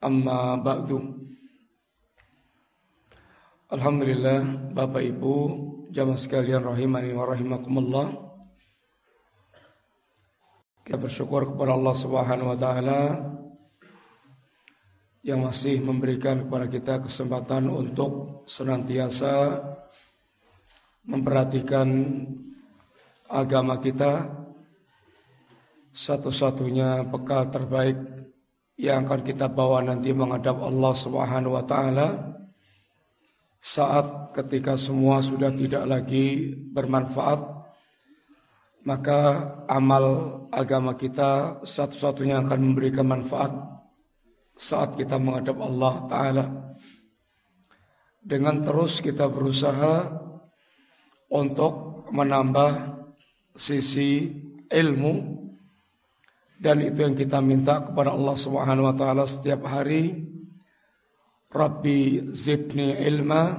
Amma ba'du. Alhamdulillah Bapak Ibu Jamaah sekalian rahimani wa rahimakumullah. Kita bersyukur kepada Allah subhanahu wa ta'ala Yang masih memberikan kepada kita kesempatan untuk senantiasa Memperhatikan agama kita. Satu-satunya bekal terbaik yang akan kita bawa nanti menghadap Allah Subhanahu wa taala saat ketika semua sudah tidak lagi bermanfaat maka amal agama kita satu-satunya akan memberikan manfaat saat kita menghadap Allah taala. Dengan terus kita berusaha untuk menambah sisi ilmu dan itu yang kita minta kepada Allah Subhanahu wa taala setiap hari. Rabbi zidni ilma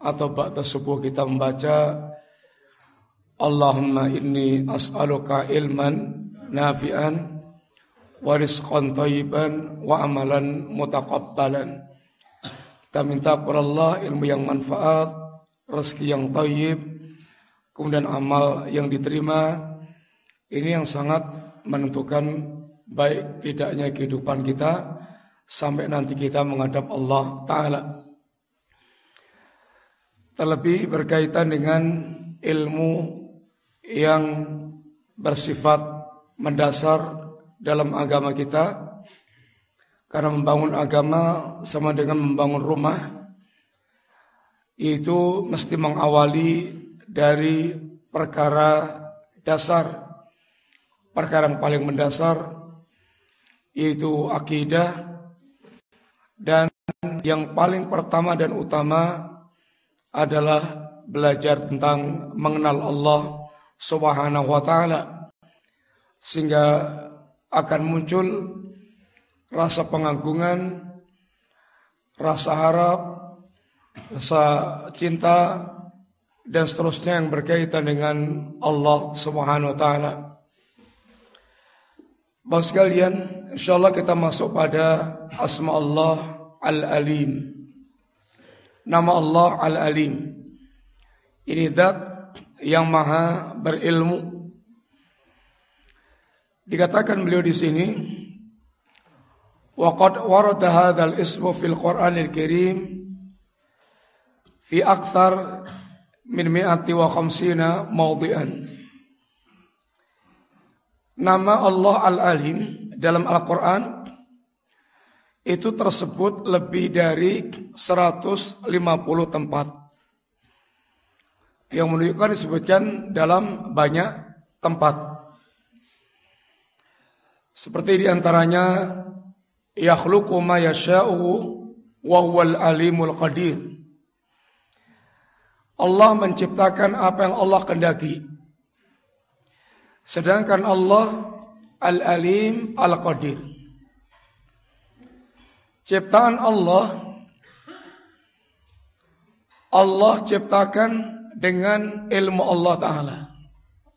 atau ba'da subuh kita membaca Allahumma inni as'aluka ilman nafi'an wa rizqan thayyiban wa amalan mutaqabbalan. Kita minta kepada Allah ilmu yang manfaat, rezeki yang thayyib, kemudian amal yang diterima. Ini yang sangat menentukan baik tidaknya kehidupan kita sampai nanti kita menghadap Allah Ta'ala. Terlebih berkaitan dengan ilmu yang bersifat mendasar dalam agama kita. Karena membangun agama sama dengan membangun rumah itu mesti mengawali dari perkara dasar perkara yang paling mendasar yaitu akidah dan yang paling pertama dan utama adalah belajar tentang mengenal Allah Subhanahu wa taala sehingga akan muncul rasa pengagungan, rasa harap, rasa cinta dan seterusnya yang berkaitan dengan Allah Subhanahu wa taala. Bapak sekalian, insyaallah kita masuk pada asma Allah Al-Alim. Nama Allah Al-Alim. Ini zat yang maha berilmu. Dikatakan beliau di sini, وقد ورد هذا الاسم في القرآن الكريم في أكثر من مئة وخمسين موضعا Nama Allah Al-Alim dalam Al-Quran itu tersebut lebih dari 150 tempat yang menunjukkan disebutkan dalam banyak tempat. Seperti di antaranya yakhluqu ma yasha'u wa huwal alimul qadir. Allah menciptakan apa yang Allah kendaki Sedangkan Allah Al-Alim Al-Qadir. Ciptaan Allah Allah ciptakan dengan ilmu Allah Ta'ala.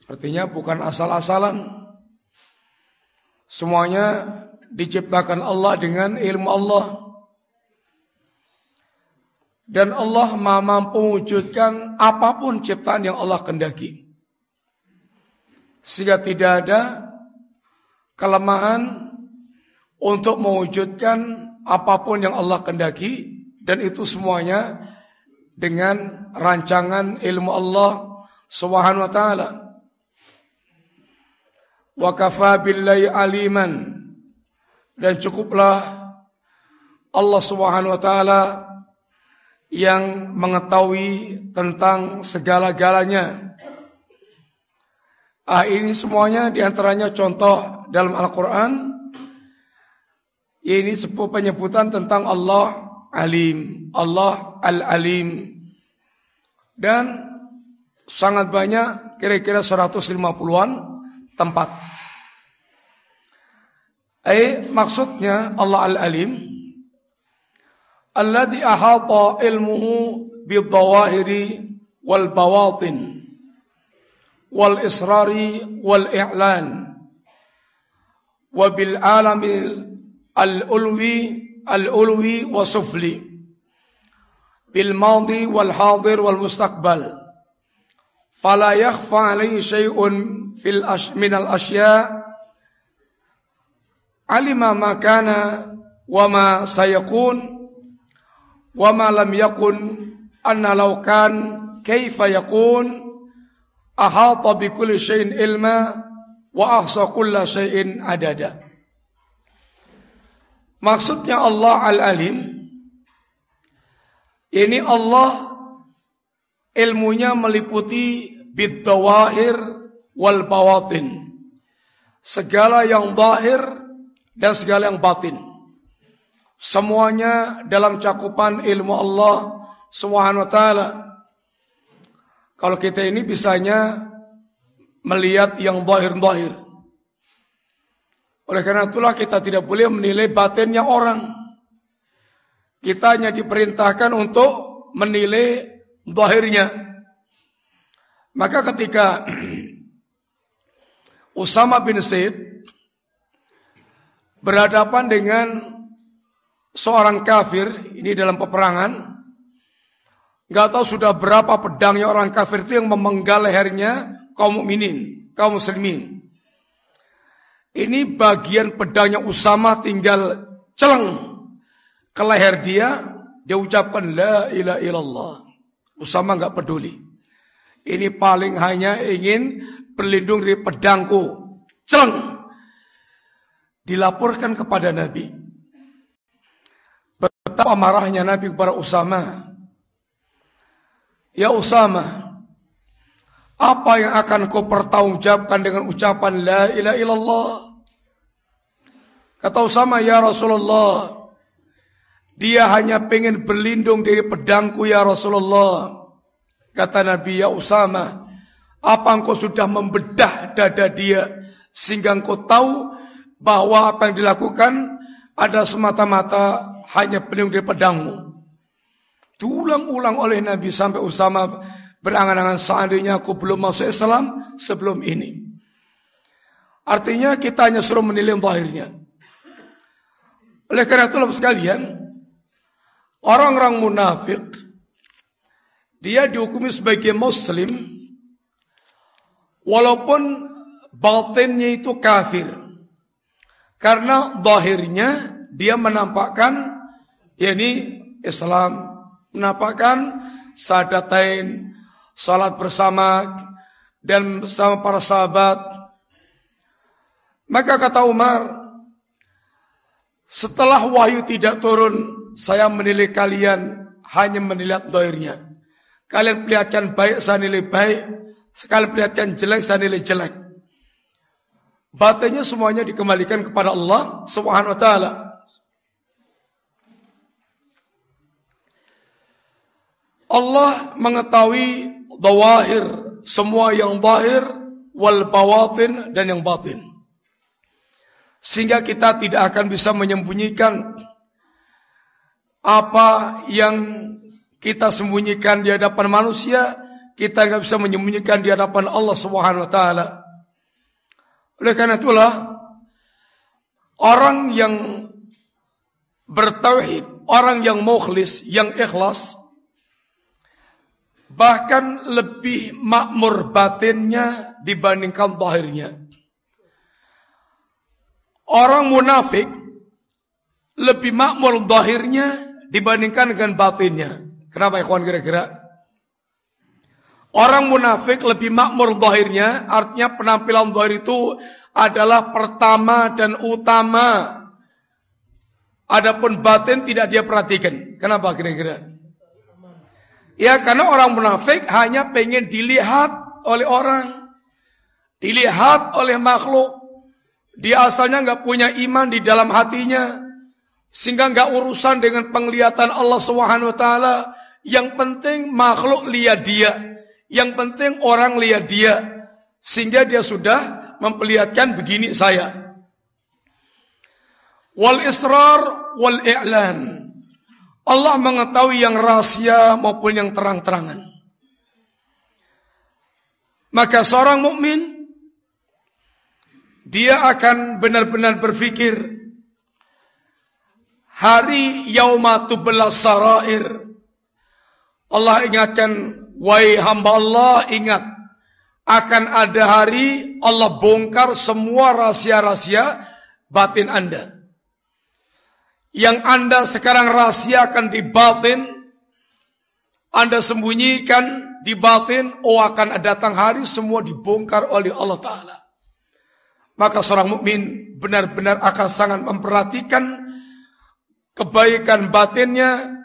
Artinya bukan asal-asalan. Semuanya diciptakan Allah dengan ilmu Allah. Dan Allah mampu mewujudkan apa pun ciptaan yang Allah kendaki. Sehingga tidak ada kelemahan untuk mewujudkan apa pun yang Allah kendaki dan itu semuanya dengan rancangan ilmu Allah Subhanahu wa taala. Wa kafa billahi aliman. Dan cukuplah Allah Subhanahu wa taala yang mengetahui tentang segala-galanya Ah, ini semuanya di antaranya contoh dalam Al-Quran Ini sebuah penyebutan tentang Allah Alim, Allah Al-Alim. Dan sangat banyak, kira-kira 150-an tempat. Eh, maksudnya Allah Al-Alim alladhi ahata ilmuhu bidhawahiri wal bawatin wal israri wal i'lan wa bil alamil al-ulwi al-ulwi wa sufli bil madi wal hadir wal mustaqbal fala yakhfa alayhi shay'un fil ash min al asya alima ma kana wa ahata bi kulli shay'in ilma wa ahsa kulla syai'in adada. Maksudnya Allah Al-Alim ini Allah ilmunya meliputi bidawahir wal bawatin. Segala yang zahir dan segala yang batin. Semuanya dalam cakupan ilmu Allah Subhanahu wa taala. Kalau kita ini bisanya melihat yang zahir-zahir. Oleh karena itulah kita tidak boleh menilai batinnya orang. Kita hanya diperintahkan untuk menilai zahirnya. Maka ketika Usama bin Zaid berhadapan dengan seorang kafir, ini dalam peperangan, nggak tahu sudah berapa pedangnya orang kafir itu yang memenggal lehernya kaum mukminin, kaum muslimin. Ini bagian pedangnya Usama tinggal celeng ke leher dia, dia ucapkan la ilaha illallah. Usama nggak peduli. Ini paling hanya ingin berlindung dari pedangku. Celeng. Dilaporkan kepada Nabi. Betapa marahnya Nabi kepada Usama. Ya Usama, apa yang akan kau pertanggungjawabkan dengan ucapan La ilaha illallah? Kata Usama, Ya Rasulullah, dia hanya pengen berlindung dari pedangku ya Rasulullah. Kata Nabi, Ya Usama, apa engkau sudah membedah dada dia sehingga engkau tahu bahwa apa yang dilakukan ada semata-mata hanya pelindung dari pedangmu. Diulang-ulang oleh Nabi sampai Usama berangan-angan seandainya aku belum masuk Islam sebelum ini. Artinya kita hanya suruh menilai zahirnya. Oleh karena itu sekalian, orang-orang munafik dia dihukumi sebagai muslim walaupun batinnya itu kafir. Karena zahirnya dia menampakkan yakni Islam, menampakkan sadaqain, salat bersama dan bersama para sahabat. Maka kata Umar, setelah wahyu tidak turun, saya menilai kalian hanya menilai doirnya. Kalian perlihatkan baik, saya nilai baik. Sekali perlihatkan jelek, saya nilai jelek. Batinnya semuanya dikembalikan kepada Allah Subhanahu wa taala. Allah mengetahui Dawahir semua yang zahir wal bawatin dan yang batin. Sehingga kita tidak akan bisa menyembunyikan apa yang kita sembunyikan di hadapan manusia, kita nggak bisa menyembunyikan di hadapan Allah Subhanahu wa taala. Oleh karena itulah orang yang bertauhid, orang yang mukhlis, yang ikhlas bahkan lebih makmur batinnya dibandingkan zahirnya. Orang munafik lebih makmur zahirnya dibandingkan dengan batinnya. Kenapa ikhwan kira-kira? Orang munafik lebih makmur zahirnya, artinya penampilan zahir itu adalah pertama dan utama. Adapun batin tidak dia perhatikan. Kenapa kira-kira? Ya karena orang munafik hanya pengen dilihat oleh orang. Dilihat oleh makhluk. Dia asalnya nggak punya iman di dalam hatinya. Sehingga nggak urusan dengan penglihatan Allah Subhanahu wa taala, yang penting makhluk lihat dia, yang penting orang lihat dia, sehingga dia sudah memperlihatkan begini saya. Wal israr wal i'lan. Allah mengetahui yang rahasia maupun yang terang-terangan. Maka seorang mukmin dia akan benar-benar berpikir hari yaumatu belas sarair. Allah ingatkan, wahai hamba Allah ingat, akan ada hari Allah bongkar semua rahasia-rahasia batin Anda. Yang Anda sekarang rahasiakan di batin, Anda sembunyikan di batin, oh akan datang hari semua dibongkar oleh Allah Ta'ala. Maka seorang mukmin benar-benar akan sangat memperhatikan kebaikan batinnya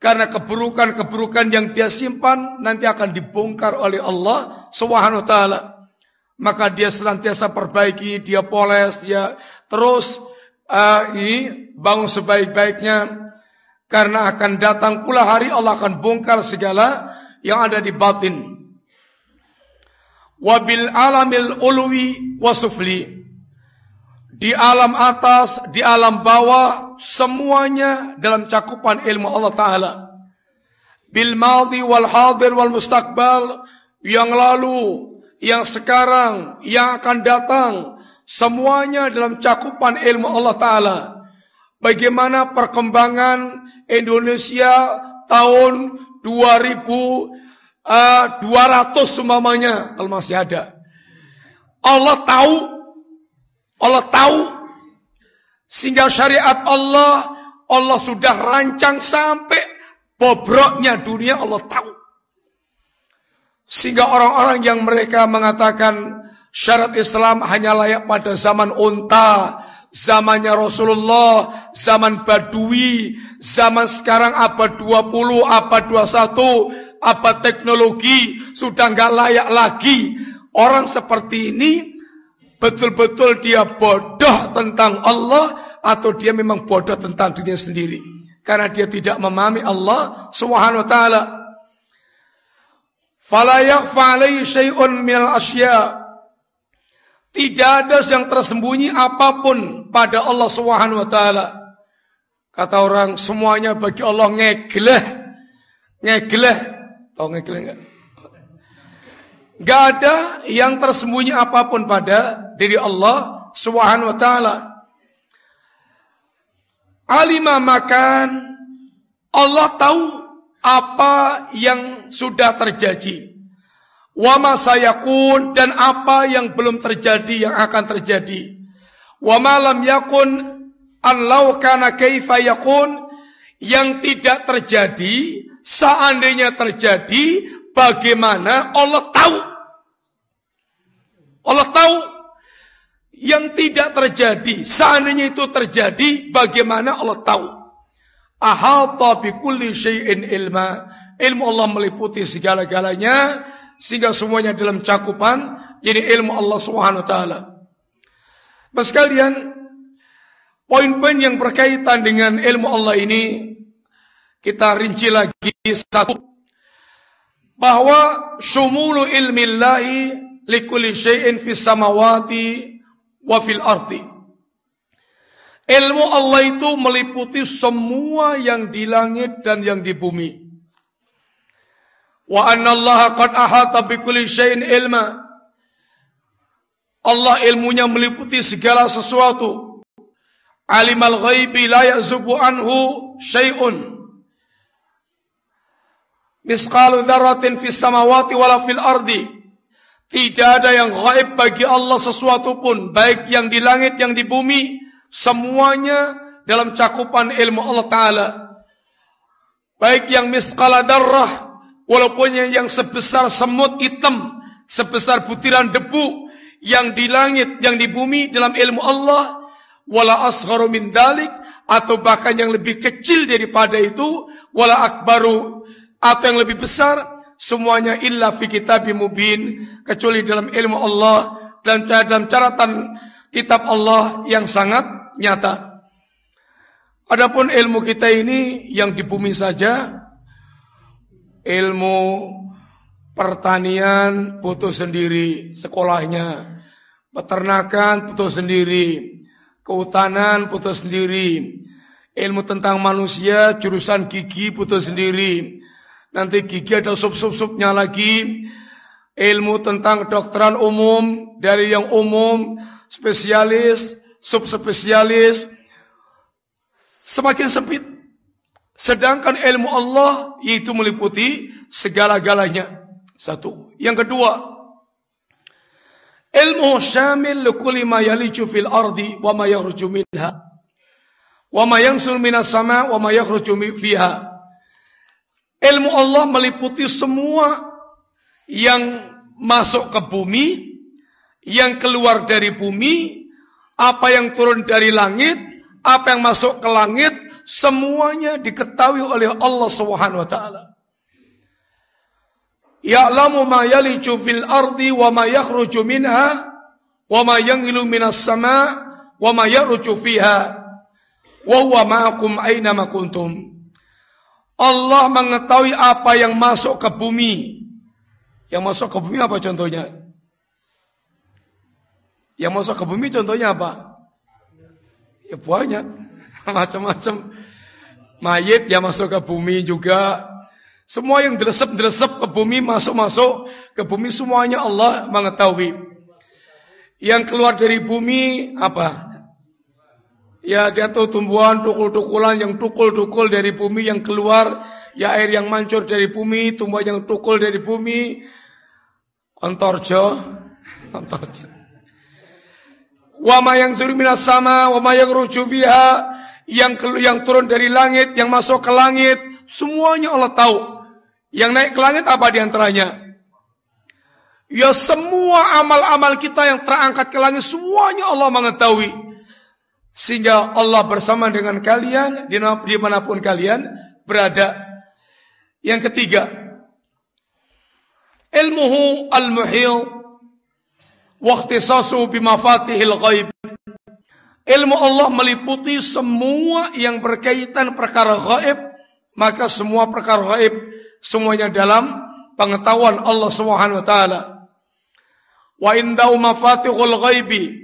karena keburukan-keburukan yang dia simpan nanti akan dibongkar oleh Allah Subhanahu taala. Maka dia senantiasa perbaiki, dia poles, dia terus ini bangun sebaik-baiknya karena akan datang pula hari Allah akan bongkar segala yang ada di batin. Wabil alamil ulwi wasufli di alam atas, di alam bawah, semuanya dalam cakupan ilmu Allah Ta'ala. Bil maldi wal hadir wal mustaqbal, yang lalu, yang sekarang, yang akan datang, semuanya dalam cakupan ilmu Allah Ta'ala. Bagaimana perkembangan Indonesia tahun 2200 uh, sumamanya, kalau masih ada. Allah tahu Allah tahu sehingga syariat Allah Allah sudah rancang sampai bobroknya dunia Allah tahu. Sehingga orang-orang yang mereka mengatakan syarat Islam hanya layak pada zaman unta, zamannya Rasulullah, zaman Badui, zaman sekarang abad 20, abad 21, abad teknologi, sudah nggak layak lagi. Orang seperti ini betul-betul dia bodoh tentang Allah atau dia memang bodoh tentang dunia sendiri karena dia tidak memahami Allah Subhanahu wa taala. Fala yakhfa syai'un minal asya. Tidak ada yang tersembunyi apa pun pada Allah Subhanahu wa taala. Kata orang semuanya bagi Allah ngegleh. Ngegleh. Tahu ngegleh enggak? Gak ada yang tersembunyi apa pun pada diri Allah Subhanahu wa taala. Alima makan Allah tahu apa yang sudah terjadi. Wa ma sayakun dan apa yang belum terjadi yang akan terjadi. Wa ma lam yakun an law kana kaifa yakun yang tidak terjadi seandainya terjadi bagaimana Allah tahu Allah tahu yang tidak terjadi. Seandainya itu terjadi, bagaimana Allah tahu? Ahata bi kulli syai'in ilma. Ilmu Allah meliputi segala-galanya sehingga semuanya dalam cakupan jadi ilmu Allah Subhanahu wa taala. Mas kalian, poin-poin yang berkaitan dengan ilmu Allah ini kita rinci lagi satu bahwa sumulu ilmillahi likulli syai'in fis samawati wa fil ardi. Ilmu Allah itu meliputi semua yang di langit dan yang di bumi. Wa anna Allah qad ahata bi kulli syai'in ilma. Allah ilmunya meliputi segala sesuatu. Alimal ghaibi la ya'zubu anhu syai'un. Misqalu dzarratin fis samawati wala fil ardi. Tidak ada yang gaib bagi Allah sesuatu pun, baik yang di langit yang di bumi, semuanya dalam cakupan ilmu Allah Taala. Baik yang miskala darah, walaupun yang sebesar semut hitam, sebesar butiran debu, yang di langit, yang di bumi dalam ilmu Allah, wala asgharu min dalik, atau bahkan yang lebih kecil daripada itu, wala akbaru, atau yang lebih besar, semuanya illa fi kitabim mubin kecuali dalam ilmu Allah dan dalam catatan kitab Allah yang sangat nyata. Adapun ilmu kita ini yang di bumi saja ilmu pertanian butuh sendiri sekolahnya, peternakan butuh sendiri, kehutanan butuh sendiri, ilmu tentang manusia jurusan gigi butuh sendiri. Nanti gigi ada sub-sub-subnya lagi. Ilmu tentang kedokteran umum dari yang umum, spesialis, subspesialis, semakin sempit. Sedangkan ilmu Allah yaitu meliputi segala-galanya. Satu. Yang kedua, ilmu syamil likulli ma yaliju fil ardi wa ma yakhruju minha wa ma yansul minas sama wa ma yakhruju fiha. Ilmu Allah meliputi semua yang masuk ke bumi, yang keluar dari bumi, apa yang turun dari langit, apa yang masuk ke langit, semuanya diketahui oleh Allah Subhanahu wa taala. Ya'lamu ma yaliju fil ardi wa ma yakhruju minha wa ma yanzilu minas sama wa ma yaruju fiha wa huwa ma'akum aina ma kuntum. Allah mengetahui apa yang masuk ke bumi. Yang masuk ke bumi apa contohnya? Yang masuk ke bumi contohnya apa? Ya banyak. Macam-macam. Mayit yang masuk ke bumi juga. Semua yang delesep-delesep ke bumi, masuk-masuk ke bumi, semuanya Allah mengetahui. Yang keluar dari bumi, apa? Ya jatuh tumbuhan, tukul-tukulan, yang tukul-tukul dari bumi, yang keluar, ya air yang mancur dari bumi, tumbuhan yang tukul dari bumi, antorjo, antorjo. Wama yang suri minas sama, wama yang ruju biha, yang yang turun dari langit, yang masuk ke langit, semuanya Allah tahu. Yang naik ke langit apa di antaranya? Ya semua amal-amal kita yang terangkat ke langit semuanya Allah mengetahui. Sehingga Allah bersama dengan kalian di mana pun kalian berada. Yang ketiga, ilmuhu al-muhil wa ikhtisasu bimafatihil ghaib. Ilmu Allah meliputi semua yang berkaitan perkara gaib, maka semua perkara gaib semuanya dalam pengetahuan Allah Subhanahu wa indahu mafatihul ghaibi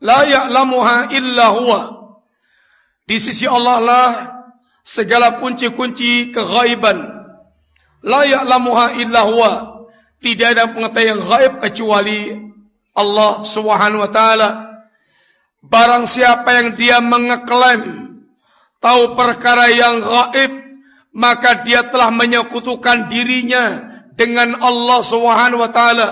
la ya'lamuha illa huwa. Di sisi Allah lah segala kunci-kunci kegaiban. La ya'lamuha illa huwa. Tidak ada pengetahuan gaib kecuali Allah Subhanahu wa taala. Barang siapa yang dia mengeklaim tahu perkara yang gaib, maka dia telah menyekutukan dirinya dengan Allah Subhanahu wa taala.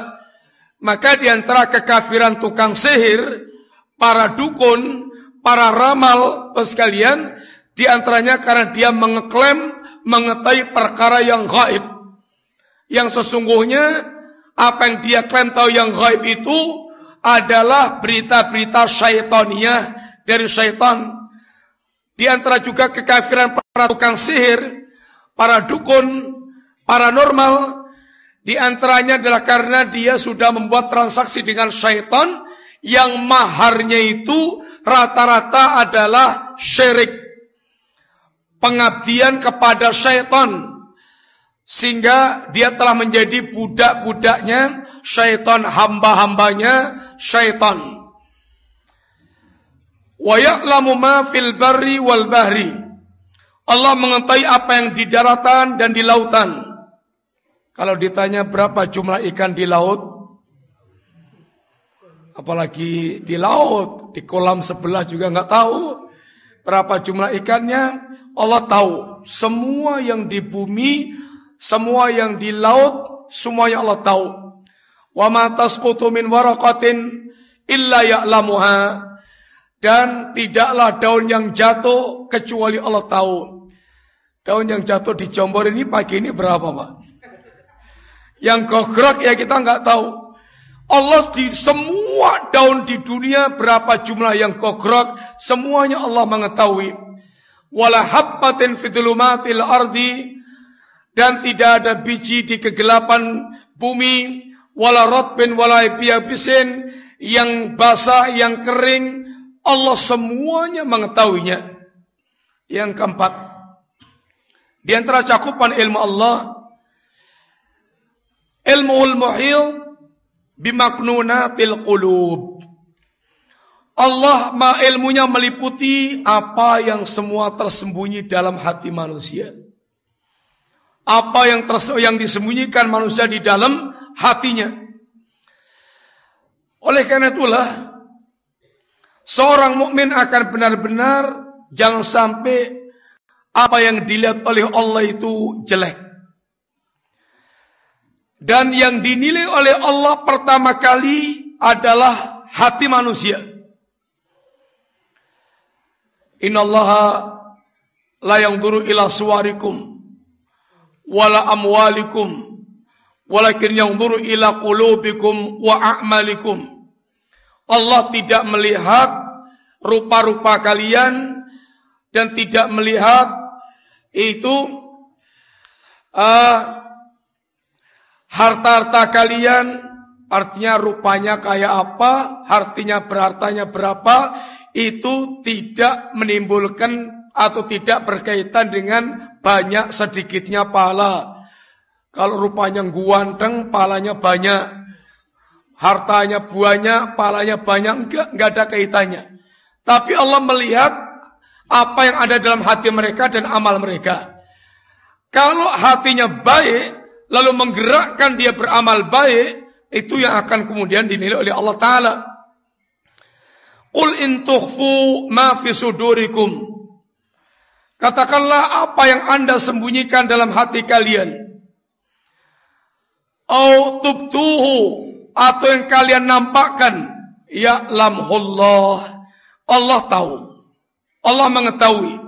Maka di antara kekafiran tukang sihir, para dukun, para ramal sekalian, di antaranya karena dia mengeklaim mengetahui perkara yang gaib. Yang sesungguhnya apa yang dia klaim tahu yang gaib itu adalah berita-berita syaitaniyah dari syaitan. Di antara juga kekafiran para tukang sihir, para dukun, paranormal, di antaranya adalah karena dia sudah membuat transaksi dengan syaitan yang maharnya itu rata-rata adalah syirik. Pengabdian kepada syaitan. Sehingga dia telah menjadi budak-budaknya syaitan hamba-hambanya syaitan. Wa ya'lamu ma fil barri wal bahri. Allah mengetahui apa yang di daratan dan di lautan. Kalau ditanya berapa jumlah ikan di laut, apalagi di laut, di kolam sebelah juga nggak tahu berapa jumlah ikannya. Allah tahu semua yang di bumi, semua yang di laut, semuanya Allah tahu. Wa ma tasqutu min waraqatin illa ya'lamuha. Dan tidaklah daun yang jatuh kecuali Allah tahu. Daun yang jatuh di Jombor ini pagi ini berapa, Pak? Yang gogrok ya kita nggak tahu. Allah di semua daun di dunia berapa jumlah yang gogrok, semuanya Allah mengetahui. Wala habbatin fidlumatil ardi dan tidak ada biji di kegelapan bumi wala rotbin wala bisin yang basah yang kering Allah semuanya mengetahuinya Yang keempat, di antara cakupan ilmu Allah, ilmu muhil bimaknunatil qulub. Allah ma ilmunya meliputi apa yang semua tersembunyi dalam hati manusia. Apa yang yang disembunyikan manusia di dalam hatinya. Oleh karena itulah seorang mukmin akan benar-benar jangan sampai apa yang dilihat oleh Allah itu jelek. Dan yang dinilai oleh Allah pertama kali adalah hati manusia. Innallaha la yanzuru ila suwarikum wala amwalikum walakin yanzuru ila qulubikum wa a'malikum. Allah tidak melihat rupa-rupa kalian dan tidak melihat itu uh, harta-harta kalian artinya rupanya kayak apa, artinya berhartanya berapa, itu tidak menimbulkan atau tidak berkaitan dengan banyak sedikitnya pahala. Kalau rupanya guanteng, palanya banyak. Hartanya banyak, palanya banyak, enggak, enggak ada kaitannya. Tapi Allah melihat apa yang ada dalam hati mereka dan amal mereka. Kalau hatinya baik, lalu menggerakkan dia beramal baik, itu yang akan kemudian dinilai oleh Allah Ta'ala. Qul in tukhfu ma fi sudurikum. Katakanlah apa yang Anda sembunyikan dalam hati kalian. Au tubtuhu atau yang kalian nampakkan. Ya lamhullah. Allah tahu. Allah mengetahui.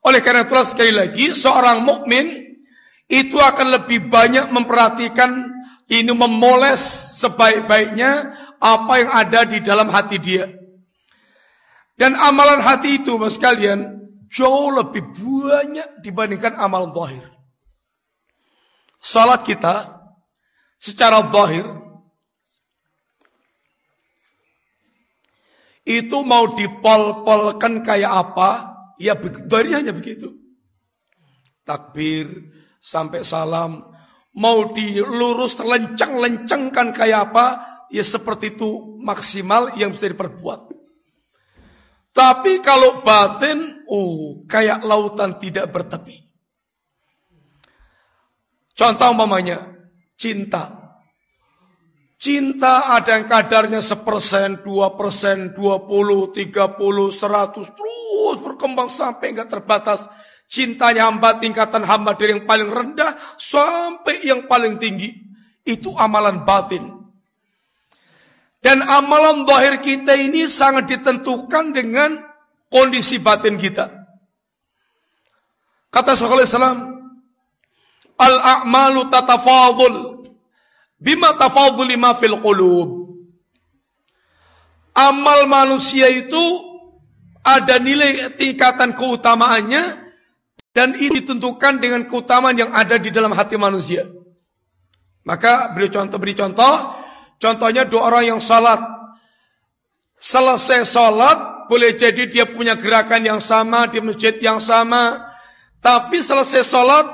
Oleh karena itulah sekali lagi seorang mukmin itu akan lebih banyak memperhatikan ini memoles sebaik-baiknya apa yang ada di dalam hati dia. Dan amalan hati itu, mas kalian, jauh lebih banyak dibandingkan amalan zahir. Salat kita secara zahir itu mau dipol-polkan kayak apa, ya dari hanya begitu. Takbir sampai salam mau dilurus lencang-lencangkan kayak apa, ya seperti itu maksimal yang bisa diperbuat. Tapi kalau batin, oh kayak lautan tidak bertepi. Contoh umpamanya, cinta. Cinta ada yang kadarnya sepersen, dua persen, dua puluh, tiga puluh, seratus, terus berkembang sampai nggak terbatas. Cintanya hamba tingkatan hamba dari yang paling rendah sampai yang paling tinggi. Itu amalan batin. Dan amalan zahir kita ini sangat ditentukan dengan kondisi batin kita. Kata Sallallahu Alaihi Al-a'malu tatafadul bima tafadul lima fil qulub. Amal manusia itu ada nilai tingkatan keutamaannya dan ini ditentukan dengan keutamaan yang ada di dalam hati manusia. Maka beri contoh beri contoh Contohnya dua orang yang salat. Selesai salat, boleh jadi dia punya gerakan yang sama di masjid yang sama. Tapi selesai salat,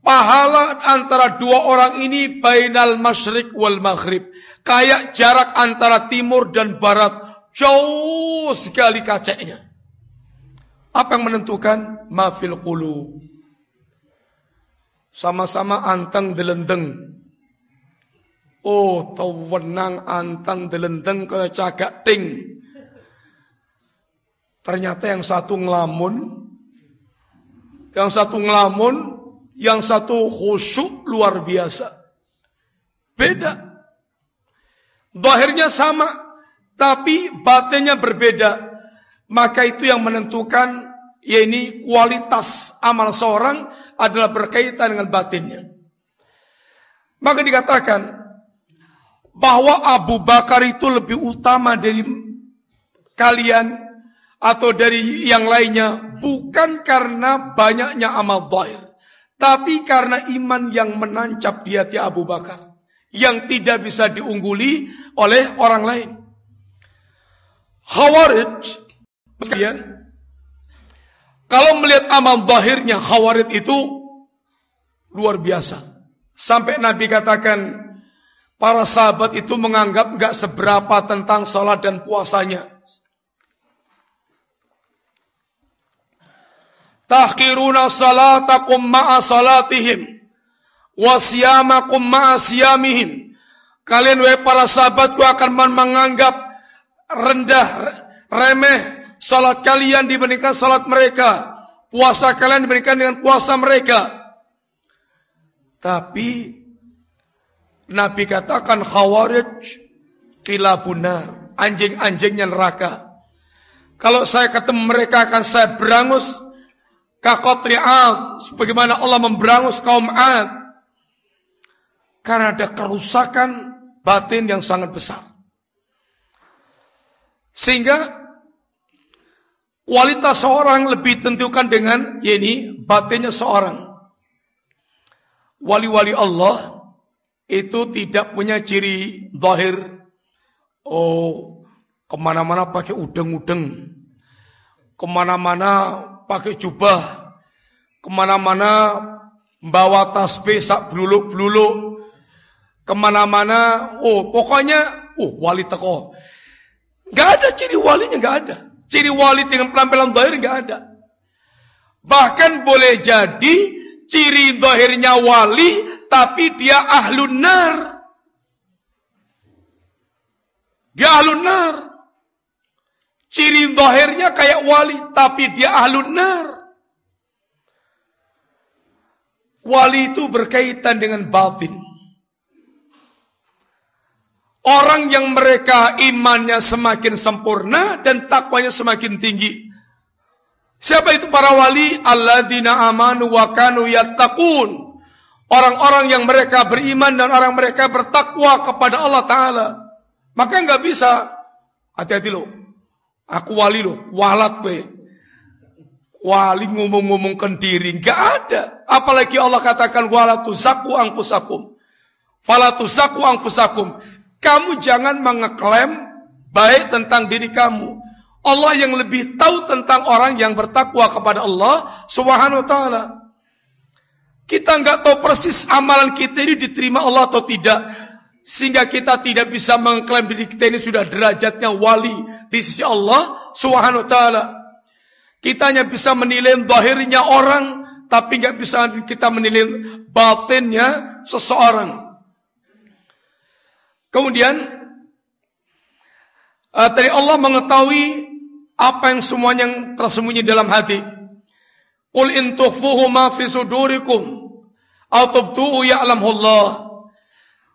pahala antara dua orang ini bainal masyrik wal maghrib. Kayak jarak antara timur dan barat. Jauh sekali kacanya. Apa yang menentukan? Mafil qulub. Sama-sama anteng delendeng. Oh, tawenang antang delenteng ke cagak ting. Ternyata yang satu ngelamun, yang satu ngelamun, yang satu khusyuk luar biasa. Beda. Zahirnya sama, tapi batinnya berbeda. Maka itu yang menentukan, ya ini kualitas amal seorang adalah berkaitan dengan batinnya. Maka dikatakan, bahwa Abu Bakar itu lebih utama dari kalian atau dari yang lainnya bukan karena banyaknya amal zahir tapi karena iman yang menancap di hati Abu Bakar yang tidak bisa diungguli oleh orang lain. Khawarij sekalian Kalau melihat amal zahirnya khawarid itu luar biasa. Sampai Nabi katakan para sahabat itu menganggap enggak seberapa tentang salat dan puasanya. Tahkiruna salatakum ma'a salatihim wa siyamakum ma'a siyamihim. Kalian wahai para sahabatku akan menganggap rendah, remeh salat kalian dibandingkan salat mereka, puasa kalian dibandingkan dengan puasa mereka. Tapi Nabi katakan khawarij kilabunar, anjing-anjingnya neraka. Kalau saya ketemu mereka akan saya berangus kakotri Ad, sebagaimana Allah memberangus kaum Ad. Karena ada kerusakan batin yang sangat besar. Sehingga Kualitas seorang lebih tentukan dengan ini batinnya seorang. Wali-wali Allah itu tidak punya ciri zahir. Oh, ke mana-mana pakai udeng-udeng. Ke mana-mana pakai jubah. Ke mana-mana bawa tasbih sak bluluk-bluluk. Ke mana-mana, oh pokoknya, oh wali teko. Gak ada ciri walinya, gak ada. Ciri wali dengan penampilan zahir nggak ada. Bahkan boleh jadi ciri zahirnya wali tapi dia ahlun nar. Dia ahlun nar. Ciri zahirnya kayak wali tapi dia ahlun nar. Wali itu berkaitan dengan batin. Orang yang mereka imannya semakin sempurna dan takwanya semakin tinggi. Siapa itu para wali? Alladzina amanu wa kanu yattaqun. Orang-orang yang mereka beriman dan orang mereka bertakwa kepada Allah Ta'ala. Maka nggak bisa. Hati-hati loh. Aku wali loh. Walat we. Wali ngomong-ngomongkan diri. Nggak ada. Apalagi Allah katakan walatu zaku angfusakum. Falatu zaku angfusakum. Kamu jangan mengeklaim baik tentang diri kamu. Allah yang lebih tahu tentang orang yang bertakwa kepada Allah Subhanahu wa taala. Kita nggak tahu persis amalan kita ini diterima Allah atau tidak. Sehingga kita tidak bisa mengklaim diri kita ini sudah derajatnya wali di sisi Allah Subhanahu taala. Kita hanya bisa menilai zahirnya orang, tapi nggak bisa kita menilai batinnya seseorang. Kemudian uh, tadi Allah mengetahui apa yang semuanya yang tersembunyi dalam hati. Qul in tukhfuhu ma fi sudurikum aw Allah.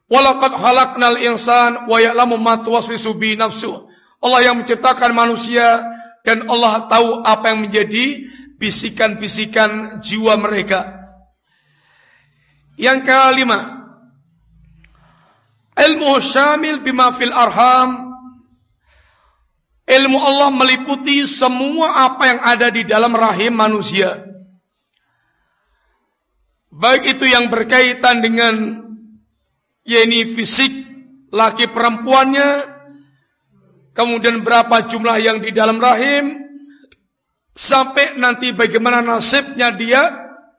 Walaqad khalaqnal insan wa ya'lamu ma tuwaswisu bi nafsu. Allah yang menciptakan manusia dan Allah tahu apa yang menjadi bisikan-bisikan jiwa mereka. Yang kelima, Ilmu syamil bima fil arham. Ilmu Allah meliputi semua apa yang ada di dalam rahim manusia. Baik itu yang berkaitan dengan yakni fisik laki perempuannya, kemudian berapa jumlah yang di dalam rahim, sampai nanti bagaimana nasibnya dia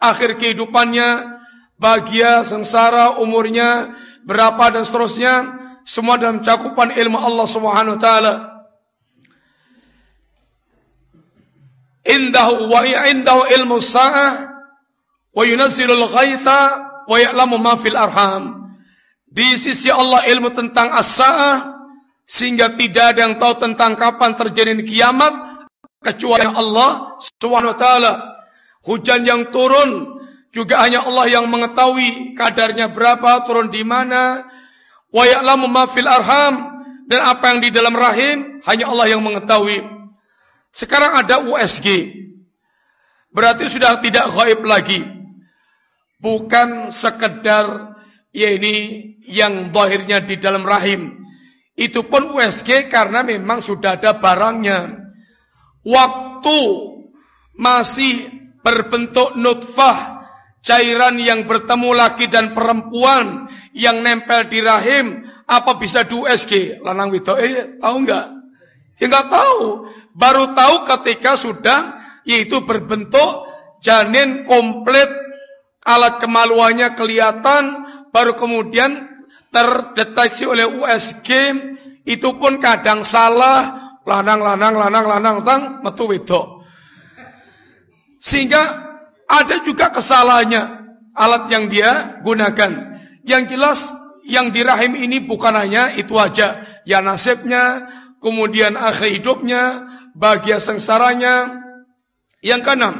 akhir kehidupannya, bahagia, sengsara, umurnya, berapa dan seterusnya semua dalam cakupan ilmu Allah Subhanahu wa taala. Indahu wa indahu ilmu sa'ah wa yunazzilul ghaitha wa ya'lamu ma arham. Di sisi Allah ilmu tentang as-sa'ah sehingga tidak ada yang tahu tentang kapan terjadi kiamat kecuali Allah Subhanahu wa taala. Hujan yang turun juga hanya Allah yang mengetahui kadarnya berapa, turun di mana. Wa ya'lamu ma fil arham dan apa yang di dalam rahim hanya Allah yang mengetahui. Sekarang ada USG. Berarti sudah tidak gaib lagi. Bukan sekedar ya ini yang zahirnya di dalam rahim. Itu pun USG karena memang sudah ada barangnya. Waktu masih berbentuk nutfah cairan yang bertemu laki dan perempuan yang nempel di rahim apa bisa di USG lanang itu eh tahu nggak ya nggak tahu baru tahu ketika sudah yaitu berbentuk janin komplit, alat kemaluannya kelihatan, baru kemudian terdeteksi oleh USG, itu pun kadang salah, lanang lanang lanang lanang tang metu wedok. Sehingga ada juga kesalahannya alat yang dia gunakan. Yang jelas yang di rahim ini bukan hanya itu aja, ya nasibnya, kemudian akhir hidupnya, bahagia sengsaranya. Yang keenam,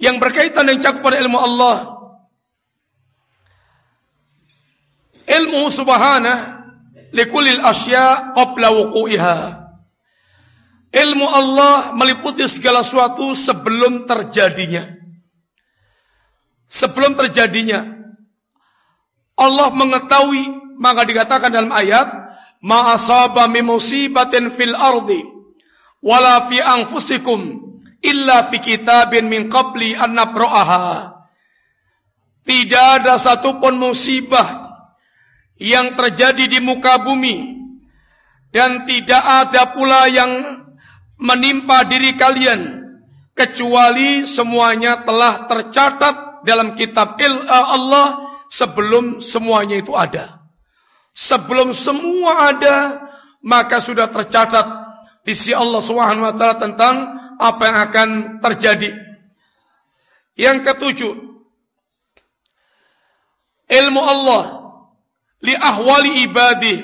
yang berkaitan dengan cakupan ilmu Allah. Ilmu subhanah likulil asya qabla wuku'iha. Ilmu Allah meliputi segala sesuatu sebelum terjadinya. Sebelum terjadinya. Allah mengetahui, maka dikatakan dalam ayat, Ma asaba min musibatin fil ardi wala fi anfusikum illa fi kitabin min qabli an nabra'aha. Tidak ada satupun musibah yang terjadi di muka bumi dan tidak ada pula yang menimpa diri kalian kecuali semuanya telah tercatat dalam kitab eh, Allah sebelum semuanya itu ada. Sebelum semua ada maka sudah tercatat di sisi Allah Subhanahu wa taala tentang apa yang akan terjadi. Yang ketujuh, ilmu Allah li ahwali ibadi.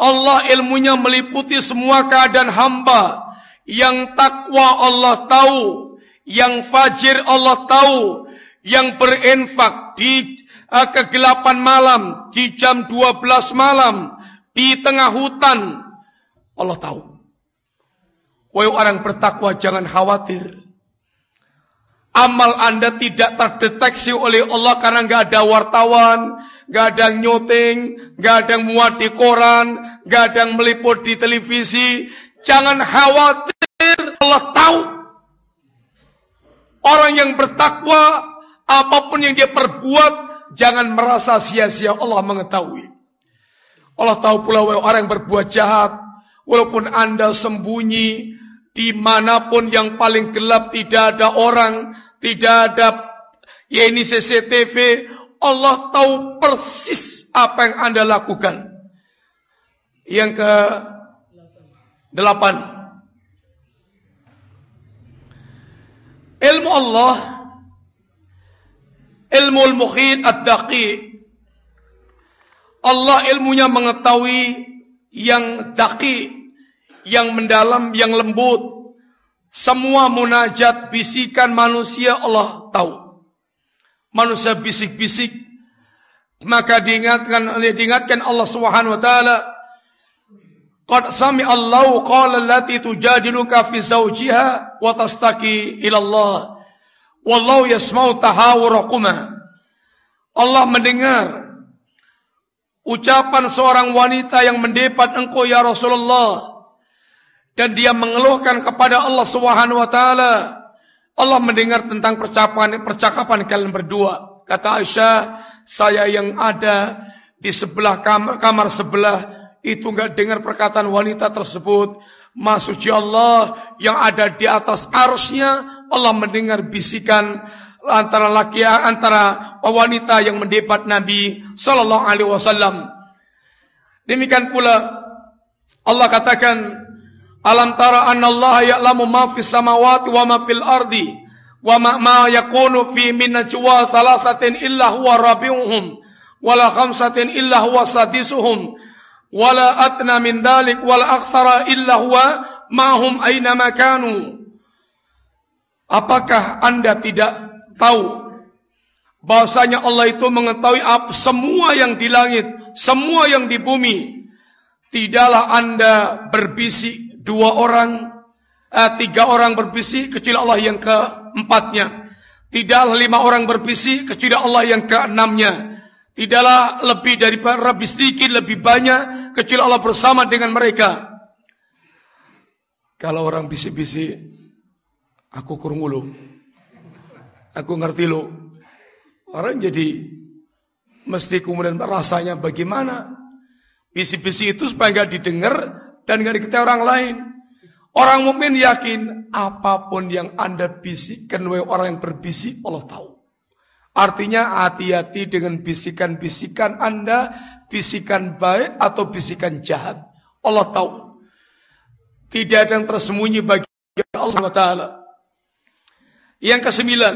Allah ilmunya meliputi semua keadaan hamba. Yang takwa Allah tahu, yang fajir Allah tahu, yang berinfak di uh, kegelapan malam, di jam 12 malam, di tengah hutan, Allah tahu. Wahai orang bertakwa jangan khawatir. Amal anda tidak terdeteksi oleh Allah karena nggak ada wartawan, nggak ada yang nyuting, yang muat di koran, yang meliput di televisi. Jangan khawatir, Allah tahu. Orang yang bertakwa, apa pun yang dia perbuat, jangan merasa sia-sia Allah mengetahui. Allah tahu pula orang yang berbuat jahat, walaupun anda sembunyi, di mana pun yang paling gelap tidak ada orang, tidak ada ya ini CCTV, Allah tahu persis apa yang Anda lakukan. Yang ke delapan. Ilmu Allah ilmu al-mukhid ad-daqi Allah ilmunya mengetahui yang daqi yang mendalam, yang lembut. Semua munajat bisikan manusia Allah tahu. Manusia bisik-bisik maka diingatkan oleh diingatkan Allah Subhanahu wa taala Qad sami Allahu qala allati tujadiluka fi zawjiha wa tastaki ila Allah wallahu yasma'u tahawurakuma Allah mendengar ucapan seorang wanita yang mendebat engkau ya Rasulullah dan dia mengeluhkan kepada Allah Subhanahu wa taala. Allah mendengar tentang percakapan percakapan kalian berdua. Kata Aisyah, saya yang ada di sebelah kamar, kamar sebelah itu enggak dengar perkataan wanita tersebut. Masuci Allah yang ada di atas arusnya Allah mendengar bisikan antara laki antara wanita yang mendebat Nabi sallallahu alaihi wasallam. Demikian pula Allah katakan Alam tara anna Allah ya'lamu ma fis samawati wa ma fil ardi wa ma, ma yakunu fi min najwa thalathatin illa huwa rabi'uhum wala khamsatin illa huwa sadisuhum wala atna min dalik wala akthara illa huwa ma'hum aina makanu Apakah Anda tidak tahu bahwasanya Allah itu mengetahui semua yang di langit, semua yang di bumi. Tidaklah Anda berbisik dua orang, eh, tiga orang berbisik kecuali Allah yang keempatnya. Tidaklah lima orang berbisik kecuali Allah yang keenamnya. Tidaklah lebih dari lebih sedikit, lebih banyak kecuali Allah bersama dengan mereka. Kalau orang bisik-bisik, aku kurung ulu. Aku ngerti lo. Orang jadi mesti kemudian rasanya bagaimana? Bisik-bisik itu supaya nggak didengar dan nggak diketahui orang lain. Orang mukmin yakin apa pun yang Anda bisikkan oleh orang yang berbisik Allah tahu. Artinya hati-hati dengan bisikan-bisikan Anda, bisikan baik atau bisikan jahat. Allah tahu. Tidak ada yang tersembunyi bagi Allah Taala. Yang kesembilan,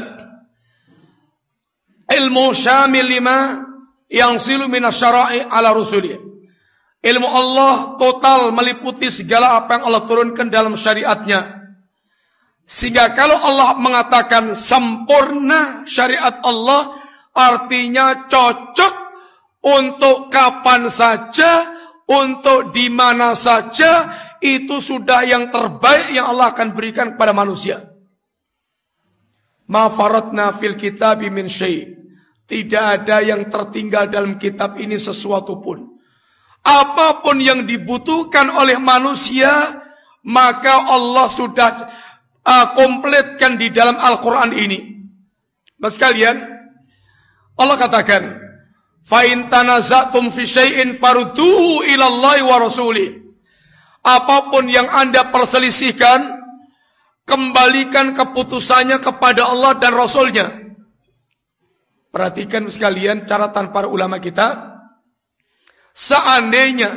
ilmu syamil lima yang silu minasyara'i ala rusulih. Ilmu Allah total meliputi segala apa yang Allah turunkan dalam syariatnya. Sehingga kalau Allah mengatakan sempurna syariat Allah, artinya cocok untuk kapan saja, untuk di mana saja, itu sudah yang terbaik yang Allah akan berikan kepada manusia. Ma fil kitab min syai. Tidak ada yang tertinggal dalam kitab ini sesuatu pun. Apa pun yang dibutuhkan oleh manusia, maka Allah sudah uh, kompletkan di dalam Al-Quran ini. Mas kalian, Allah katakan, Fa'in tanazatum fi syai'in faruduhu ilallahi wa rasuli. Apa pun yang anda perselisihkan, kembalikan keputusannya kepada Allah dan Rasulnya. Perhatikan sekalian cara tanpa ulama kita. Seandainya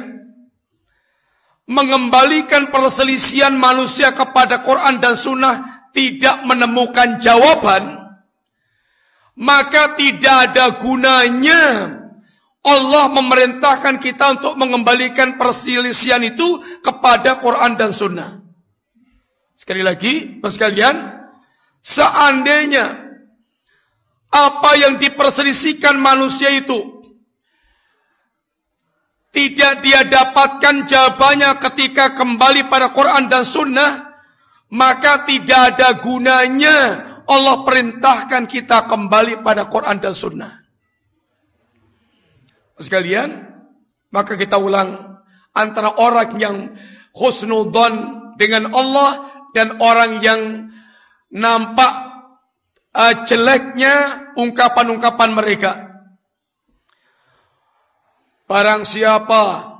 mengembalikan perselisihan manusia kepada Quran dan Sunnah tidak menemukan jawaban, maka tidak ada gunanya Allah memerintahkan kita untuk mengembalikan perselisihan itu kepada Quran dan Sunnah. Sekali lagi, sekalian, seandainya apa yang diperselisihkan manusia itu tidak dia dapatkan jawabannya ketika kembali pada Quran dan Sunnah, maka tidak ada gunanya Allah perintahkan kita kembali pada Quran dan Sunnah. Sekalian, maka kita ulang antara orang yang husnudon dengan Allah dan orang yang nampak uh, jeleknya ungkapan-ungkapan mereka. Barang siapa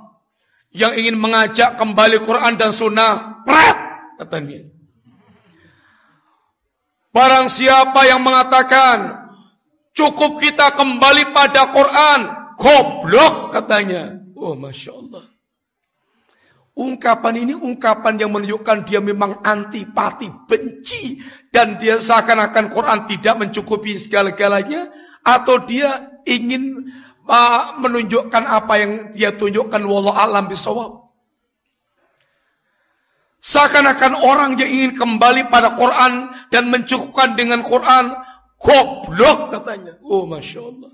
yang ingin mengajak kembali Quran dan Sunnah, pret, katanya. Barang siapa yang mengatakan cukup kita kembali pada Quran, goblok katanya. Oh, masya Allah. Ungkapan ini ungkapan yang menunjukkan dia memang antipati, benci. Dan dia seakan-akan Quran tidak mencukupi segala-galanya. Atau dia ingin menunjukkan apa yang dia tunjukkan wallah alam bisawab. Seakan-akan orang yang ingin kembali pada Quran dan mencukupkan dengan Quran, goblok katanya. Oh Masya Allah.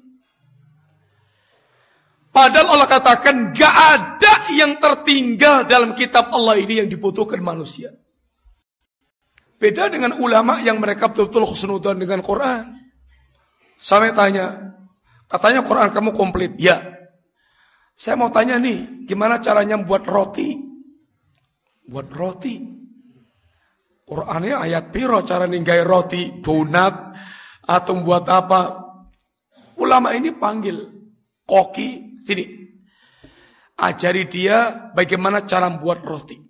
Padahal Allah katakan gak ada yang tertinggal dalam kitab Allah ini yang dibutuhkan manusia. Beda dengan ulama yang mereka betul-betul khusnudan dengan Quran. Sampai tanya, Katanya Quran kamu komplit. Ya. Saya mau tanya nih, gimana caranya buat roti? Buat roti. Qurannya ayat piro cara ninggai roti, donat, atau buat apa? Ulama ini panggil koki, sini. Ajari dia bagaimana cara buat roti.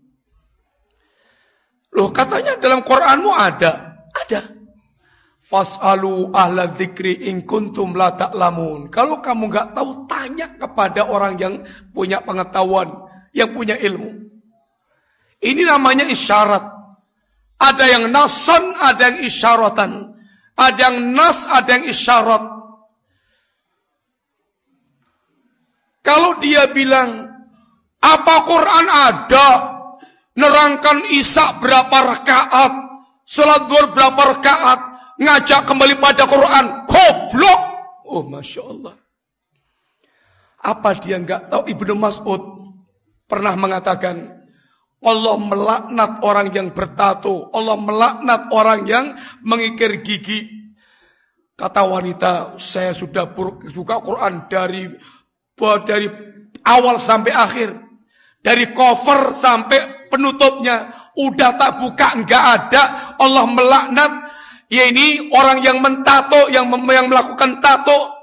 Loh katanya dalam Quranmu ada. Ada. Fas'alu ahla dzikri in kuntum la ta'lamun. Kalau kamu nggak tahu, tanya kepada orang yang punya pengetahuan, yang punya ilmu. Ini namanya isyarat. Ada yang nasan, ada yang isyaratan. Ada yang nas, ada yang isyarat. Kalau dia bilang, apa Quran ada? Nerangkan Isa berapa rakaat? Salat duhur berapa rakaat? Ngajak kembali pada Quran. Goblok. Oh Masya Allah. Apa dia nggak tahu Ibnu Mas'ud pernah mengatakan Allah melaknat orang yang bertato, Allah melaknat orang yang mengikir gigi. Kata wanita, saya sudah buka Quran dari dari awal sampai akhir, dari cover sampai penutupnya, udah tak buka nggak ada. Allah melaknat Ya ini orang yang mentato, yang, yang melakukan tato.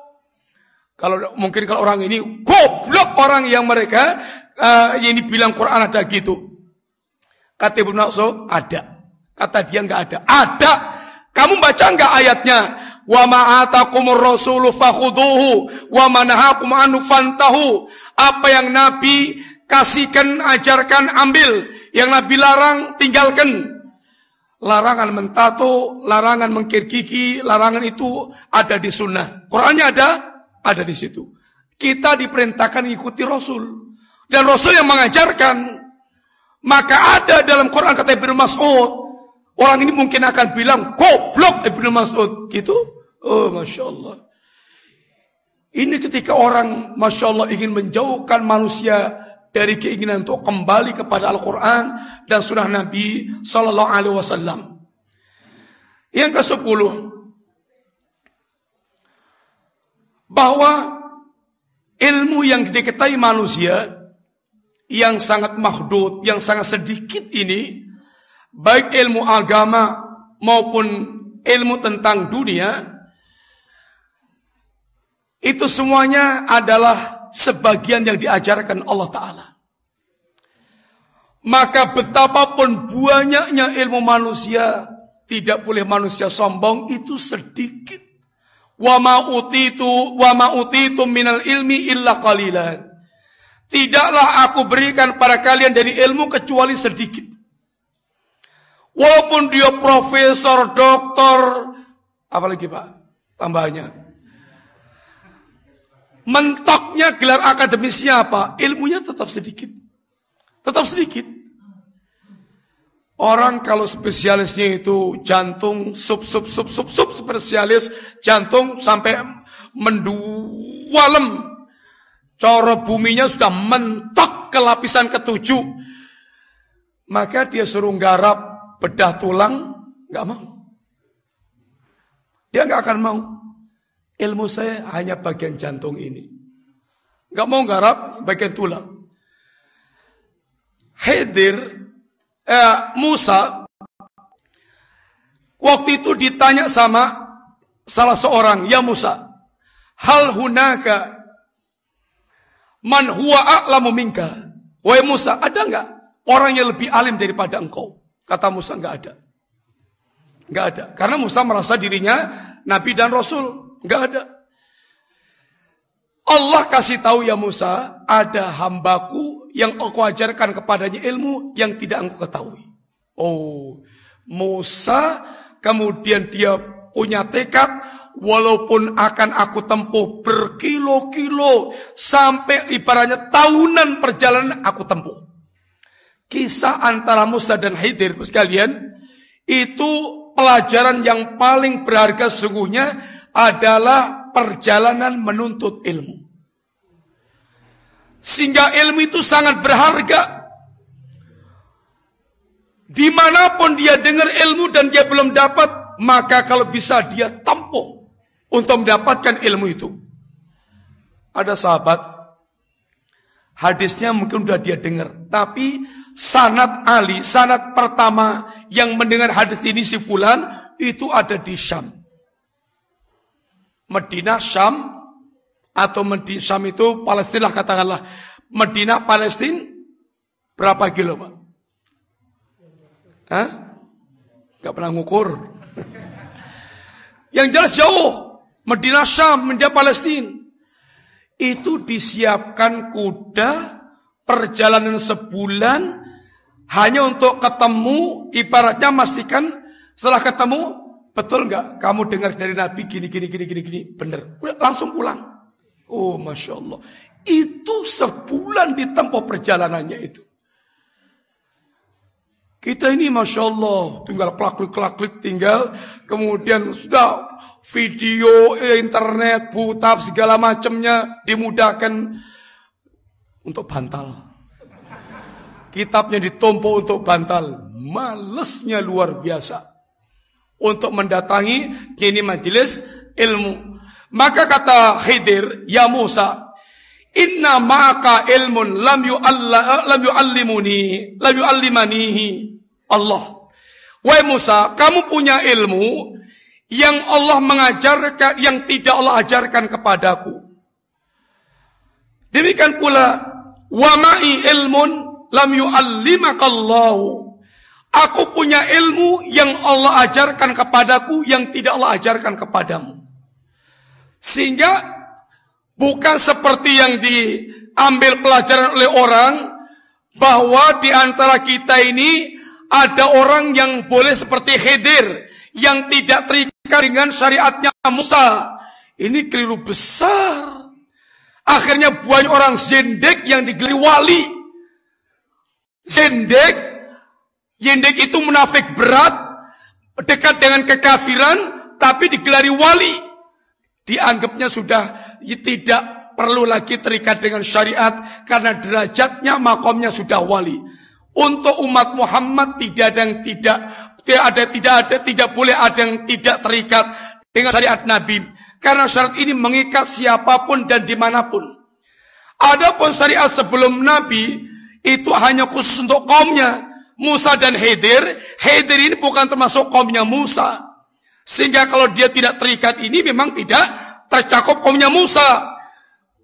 Kalau mungkin kalau orang ini goblok orang yang mereka uh, yang dibilang Quran ada gitu. Kata Ibnu Mas'ud, ada. Kata dia enggak ada. Ada. Kamu baca enggak ayatnya? Wa ma'atakumur rasulu fakhuduhu wa manahakum anu fantahu. Apa yang Nabi kasihkan, ajarkan, ambil. Yang Nabi larang, tinggalkan. Larangan mentato, larangan mengkir gigi, larangan itu ada di sunnah. Qurannya ada, ada di situ. Kita diperintahkan ikuti Rasul. Dan Rasul yang mengajarkan. Maka ada dalam Quran kata Ibnu Mas'ud. Orang ini mungkin akan bilang, goblok Ibnu Mas'ud. Gitu. Oh, Masya Allah. Ini ketika orang, Masya Allah, ingin menjauhkan manusia dari keinginan untuk kembali kepada Al-Quran dan Sunnah Nabi Sallallahu Alaihi Wasallam. Yang ke sepuluh, bahwa ilmu yang diketahui manusia yang sangat mahdud, yang sangat sedikit ini, baik ilmu agama maupun ilmu tentang dunia, itu semuanya adalah sebagian yang diajarkan Allah Ta'ala. Maka betapapun banyaknya ilmu manusia, tidak boleh manusia sombong, itu sedikit. Wa ma utitu wa ma utitu minal ilmi illa qalilan. Tidaklah aku berikan pada kalian dari ilmu kecuali sedikit. Walaupun dia profesor, doktor, apalagi Pak, tambahnya. Mentoknya gelar akademisnya apa? Ilmunya tetap sedikit. Tetap sedikit. Orang kalau spesialisnya itu jantung, sub, sub, sub, sub, sub, spesialis jantung sampai mendualem. Coro buminya sudah mentok ke lapisan ketujuh. Maka dia suruh garap bedah tulang, nggak mau. Dia nggak akan mau. Ilmu saya hanya bagian jantung ini. Gak mau garap bagian tulang. Hedir eh, Musa waktu itu ditanya sama salah seorang, "Ya Musa, hal hunaka man huwa a'lamu minka?" Wahai Musa, ada enggak orang yang lebih alim daripada engkau? Kata Musa, enggak ada. Enggak ada. Karena Musa merasa dirinya nabi dan rasul. Enggak ada. Allah kasih tahu ya Musa, ada hambaku yang aku ajarkan kepadanya ilmu yang tidak engkau ketahui. Oh, Musa kemudian dia punya tekad walaupun akan aku tempuh berkilo-kilo sampai ibaratnya tahunan perjalanan aku tempuh. Kisah antara Musa dan Khidir sekalian itu pelajaran yang paling berharga sesungguhnya adalah perjalanan menuntut ilmu. Sehingga ilmu itu sangat berharga. Di mana pun dia dengar ilmu dan dia belum dapat, maka kalau bisa dia tampuh untuk mendapatkan ilmu itu. Ada sahabat, hadisnya mungkin sudah dia dengar, tapi sanat Ali, sanat pertama yang mendengar hadis ini si Fulan, itu ada di Syam. Medina Syam atau Medina Syam itu Palestina katakanlah Medina Palestina berapa kilo Pak? Hah? Gak pernah ngukur. Yang jelas jauh. Medina Syam, Medina Palestina. Itu disiapkan kuda perjalanan sebulan hanya untuk ketemu ibaratnya memastikan setelah ketemu Betul nggak? Kamu dengar dari Nabi gini, gini, gini, gini, gini. Bener. Langsung pulang. Oh, Masya Allah. Itu sebulan ditempuh perjalanannya itu. Kita ini Masya Allah. Tinggal klik-klik, tinggal. Kemudian sudah video, internet, butab, segala macamnya dimudahkan untuk bantal. Kitabnya ditumpuk untuk bantal. Malesnya luar biasa untuk mendatangi kini majelis ilmu. Maka kata Khidir, ya Musa, inna maka ilmun lam yu'alla lam yu'allimuni, lam Allah. Wahai Musa, kamu punya ilmu yang Allah mengajarkan yang tidak Allah ajarkan kepadaku. Demikian pula wa ma'i ilmun lam yu'allimakallahu Aku punya ilmu yang Allah ajarkan kepadaku yang tidak Allah ajarkan kepadamu. Sehingga bukan seperti yang diambil pelajaran oleh orang bahwa di antara kita ini ada orang yang boleh seperti Khidir yang tidak terikat dengan syariatnya Musa. Ini keliru besar. Akhirnya banyak orang zendek yang digelari wali. Zendek Yendek itu munafik berat, dekat dengan kekafiran, tapi digelari wali. Dianggapnya sudah tidak perlu lagi terikat dengan syariat karena derajatnya makomnya sudah wali. Untuk umat Muhammad tidak ada yang tidak tidak ada tidak ada tidak boleh ada yang tidak terikat dengan syariat Nabi karena syariat ini mengikat siapa pun dan di mana pun. Adapun syariat sebelum Nabi itu hanya khusus untuk kaumnya. Musa dan Hedir, Hedir ini bukan termasuk kaumnya Musa. Sehingga kalau dia tidak terikat ini memang tidak tercakup kaumnya Musa.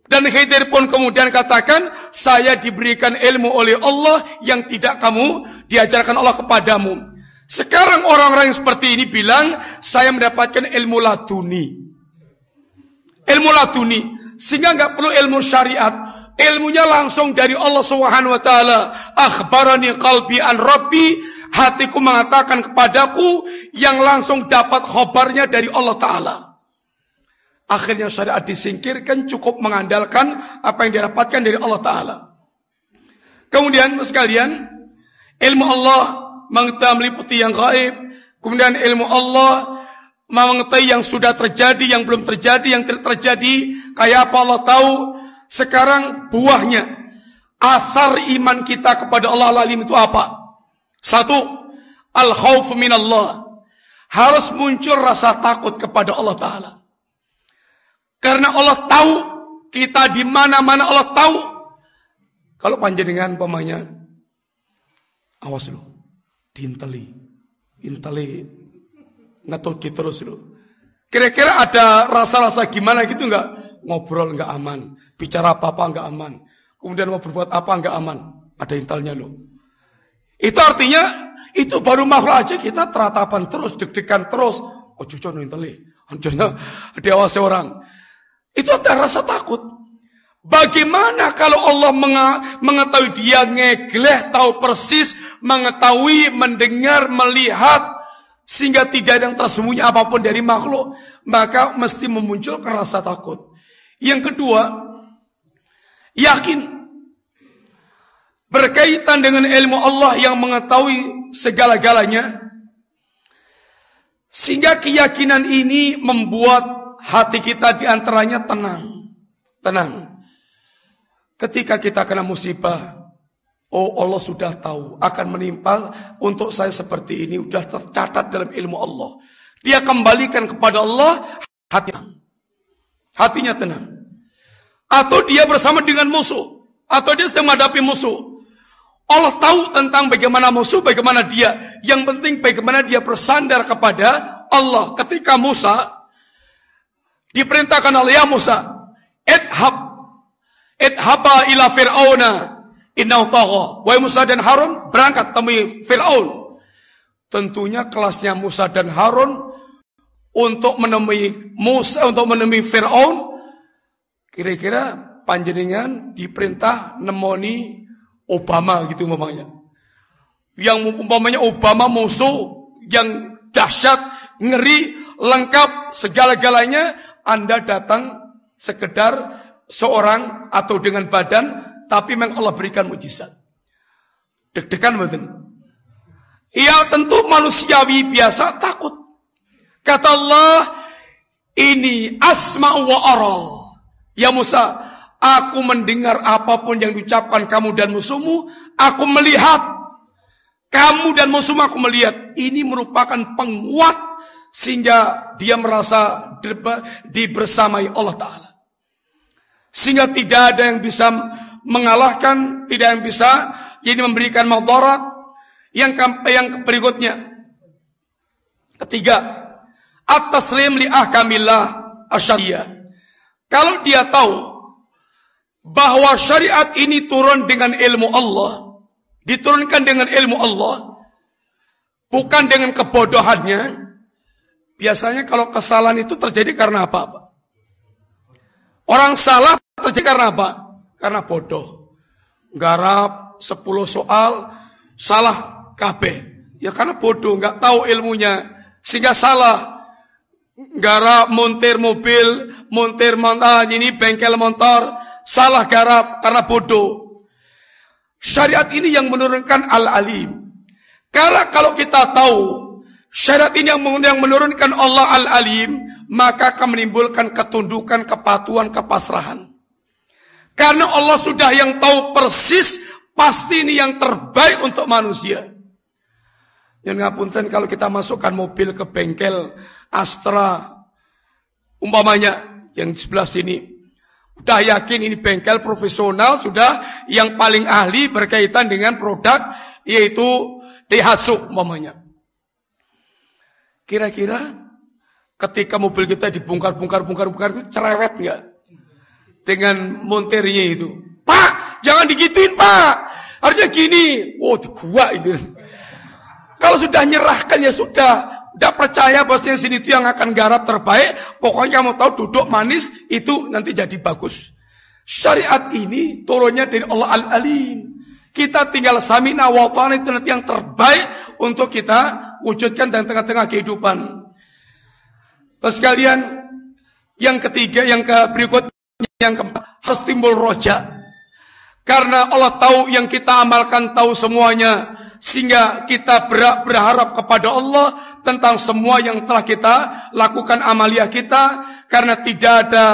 Dan Hedir pun kemudian katakan, saya diberikan ilmu oleh Allah yang tidak kamu diajarkan Allah kepadamu. Sekarang orang-orang yang seperti ini bilang, saya mendapatkan ilmu laduni. Ilmu laduni. Sehingga nggak perlu ilmu syariat. Ilmunya langsung dari Allah Subhanahu wa taala. Akhbarani qalbi an rabbi, hatiku mengatakan kepadaku yang langsung dapat khabarnya dari Allah taala. Akhirnya syariat disingkirkan cukup mengandalkan apa yang didapatkan dari Allah taala. Kemudian sekalian, ilmu Allah meliputi yang gaib, kemudian ilmu Allah mengetahui yang sudah terjadi, yang belum terjadi, yang tidak terjadi, kayak apa Allah tahu, sekarang buahnya asar iman kita kepada Allah Alim itu apa? Satu, al khawf min Allah. Harus muncul rasa takut kepada Allah Taala. Karena Allah tahu kita di mana-mana Allah tahu. Kalau panjenengan pemanya, awas lu, diinteli, inteli, ngetoki terus lu. Kira-kira ada rasa-rasa gimana gitu nggak? Ngobrol nggak aman, Bicara apa-apa enggak aman. Kemudian mau berbuat apa enggak aman. Ada intelnya loh. Itu artinya itu baru makhluk aja kita teratapan terus, deg-degan terus. Oh cucu no inteli. Anjurnya diawasi orang. Itu ada rasa takut. Bagaimana kalau Allah mengetahui dia ngegleh, tahu persis, mengetahui, mendengar, melihat, sehingga tidak ada yang tersembunyi apa pun dari makhluk, maka mesti memunculkan rasa takut. Yang kedua, yakin berkaitan dengan ilmu Allah yang mengetahui segala-galanya sehingga keyakinan ini membuat hati kita di antaranya tenang tenang ketika kita kena musibah Oh Allah sudah tahu akan menimpa untuk saya seperti ini sudah tercatat dalam ilmu Allah. Dia kembalikan kepada Allah hatinya. Hatinya tenang. Atau dia bersama dengan musuh. Atau dia sedang menghadapi musuh. Allah tahu tentang bagaimana musuh, bagaimana dia. Yang penting bagaimana dia bersandar kepada Allah. Ketika Musa diperintahkan oleh ya Musa, idhab, idhaba ila fir'auna, innahu tagha. Wahai Musa dan Harun, berangkat temui Fir'aun. Tentunya kelasnya Musa dan Harun untuk menemui Musa, untuk menemui Fir'aun Kira-kira panjenengan diperintah nemoni Obama gitu umpamanya. Yang umpamanya Obama musuh yang dahsyat, ngeri, lengkap segala-galanya, Anda datang sekedar seorang atau dengan badan, tapi memang Allah berikan mujizat. Deg-degan betul. Ya tentu manusiawi biasa takut. Kata Allah, ini asma wa aral. Ya Musa, aku mendengar apa pun yang diucapkan kamu dan musuhmu, aku melihat kamu dan musuhmu aku melihat. Ini merupakan penguat sehingga dia merasa dibersamai Allah Ta'ala. Sehingga tidak ada yang bisa mengalahkan, tidak yang bisa ini memberikan madarat. Yang yang berikutnya. Ketiga, at-taslim li ahkamillah asyariyah. Kalau dia tahu bahwa syariat ini turun dengan ilmu Allah, diturunkan dengan ilmu Allah, bukan dengan kebodohannya. Biasanya kalau kesalahan itu terjadi karena apa? Orang salah terjadi karena apa? Karena bodoh. Garap 10 soal, salah kabeh. Ya karena bodoh, nggak tahu ilmunya. Sehingga salah. Garap montir mobil, montir motor, ini bengkel motor, salah garap karena bodoh. Syariat ini yang menurunkan al-alim. Karena kalau kita tahu syariat ini yang menurunkan Allah al-alim, maka akan menimbulkan ketundukan, kepatuhan, kepasrahan. Karena Allah sudah yang tahu persis pasti ini yang terbaik untuk manusia. Yang ngapunten kalau kita masukkan mobil ke bengkel Astra umpamanya yang di sebelah sini sudah yakin ini bengkel profesional, sudah yang paling ahli berkaitan dengan produk yaitu Daihatsu umpamanya. Kira-kira ketika mobil kita dibongkar-bongkar-bongkar-bongkar itu cerewet nggak? Dengan monternya itu. Pak, jangan digituin pak. Harusnya gini. Oh, gua ini. Kalau sudah nyerahkan ya sudah. Tidak percaya yang sini itu yang akan garap terbaik. Pokoknya kamu tahu duduk manis itu nanti jadi bagus. Syariat ini turunnya dari Allah Al-Alim. Kita tinggal samina wa itu nanti yang terbaik untuk kita wujudkan dan tengah-tengah kehidupan. Terus sekalian, yang ketiga, yang ke berikutnya, yang keempat, harus timbul roja. Karena Allah tahu yang kita amalkan tahu semuanya. Sehingga kita berharap kepada Allah tentang semua yang telah kita lakukan amalia kita. Karena tidak ada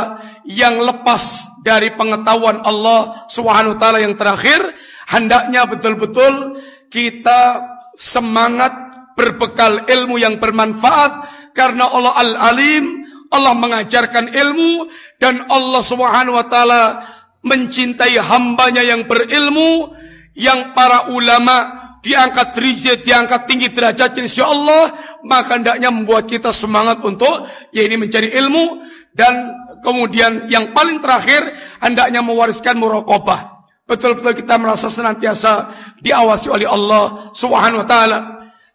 yang lepas dari pengetahuan Allah Subhanahu wa taala yang terakhir. Hendaknya betul-betul kita semangat berbekal ilmu yang bermanfaat karena Allah Al-Alim, Allah mengajarkan ilmu dan Allah Subhanahu wa taala mencintai hambanya yang berilmu yang para ulama diangkat derajat, diangkat tinggi derajat insya Allah, maka hendaknya membuat kita semangat untuk ya ini mencari ilmu dan kemudian yang paling terakhir hendaknya mewariskan muraqabah. Betul-betul kita merasa senantiasa diawasi oleh Allah Subhanahu wa taala.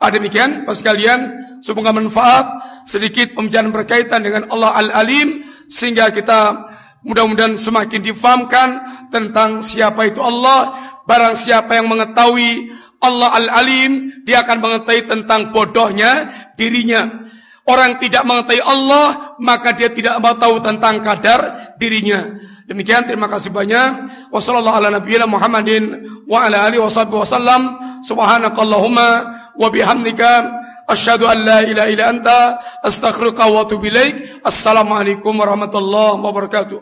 Ada demikian, Bapak sekalian, semoga manfaat sedikit pembicaraan berkaitan dengan Allah Al-Alim sehingga kita mudah-mudahan semakin difahamkan tentang siapa itu Allah, barang siapa yang mengetahui Allah Al-Alim, dia akan mengetahui tentang bodohnya dirinya. Orang tidak mengetahui Allah, maka dia tidak tahu tentang kadar dirinya. Demikian terima kasih banyak. Wassalamualaikum warahmatullahi Muhammadin wa ala alihi wasallam. Subhanakallahumma wa bihamdika asyhadu an la ilaha illa anta astaghfiruka wa atubu ilaik. Assalamualaikum warahmatullahi wabarakatuh.